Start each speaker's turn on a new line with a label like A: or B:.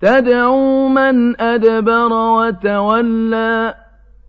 A: تَدْعُو مَنْ أَدْبَرَ وَتَوَلَّىٰ